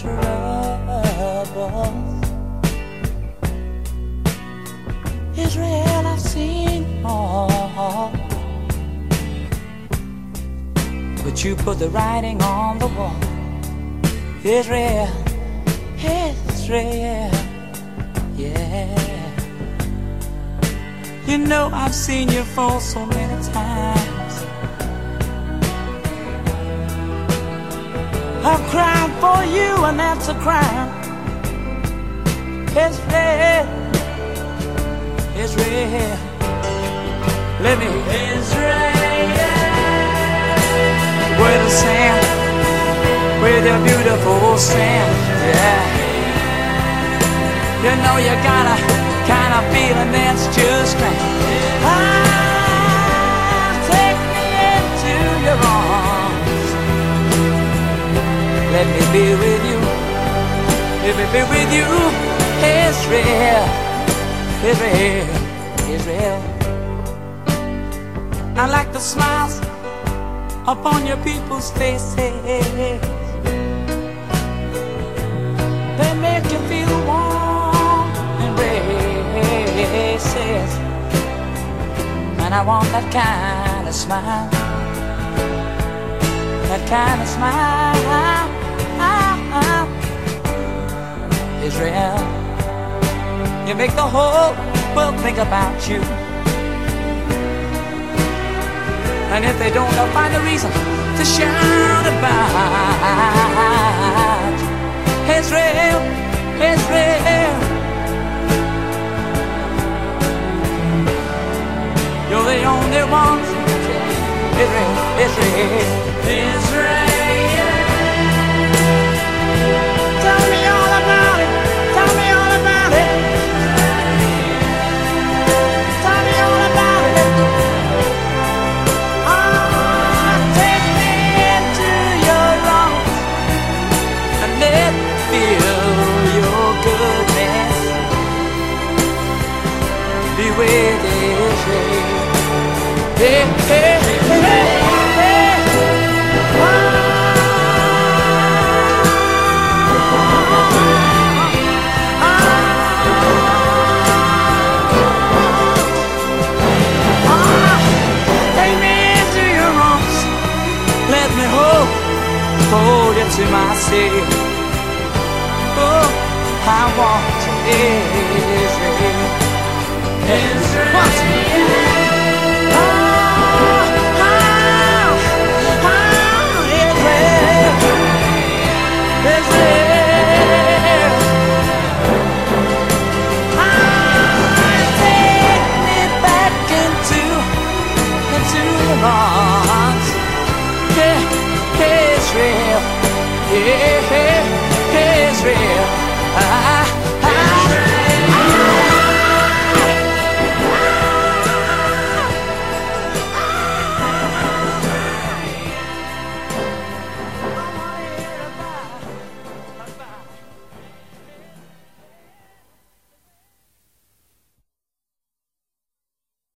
troubles. Israel, I've seen all. But you put the writing on the wall. Israel, Israel, yeah. You know I've seen you fall so many times. I've for you, and that's a crime. It's red, it's Israel, let me Israel, with the sand, with your beautiful sand, yeah. You know you gotta kind of feeling that's just right. Be with you. Let me be with you. Israel, Israel, Israel. I like the smiles upon your people's faces. They make you feel warm and races. And I want that kind of smile. That kind of smile. You make the whole world think about you. And if they don't, they'll find a reason to shout about Israel, Israel. You're the only ones, Israel, Israel, Israel. Israel. Take me hold, you to myself. Oh, I want to live wrong.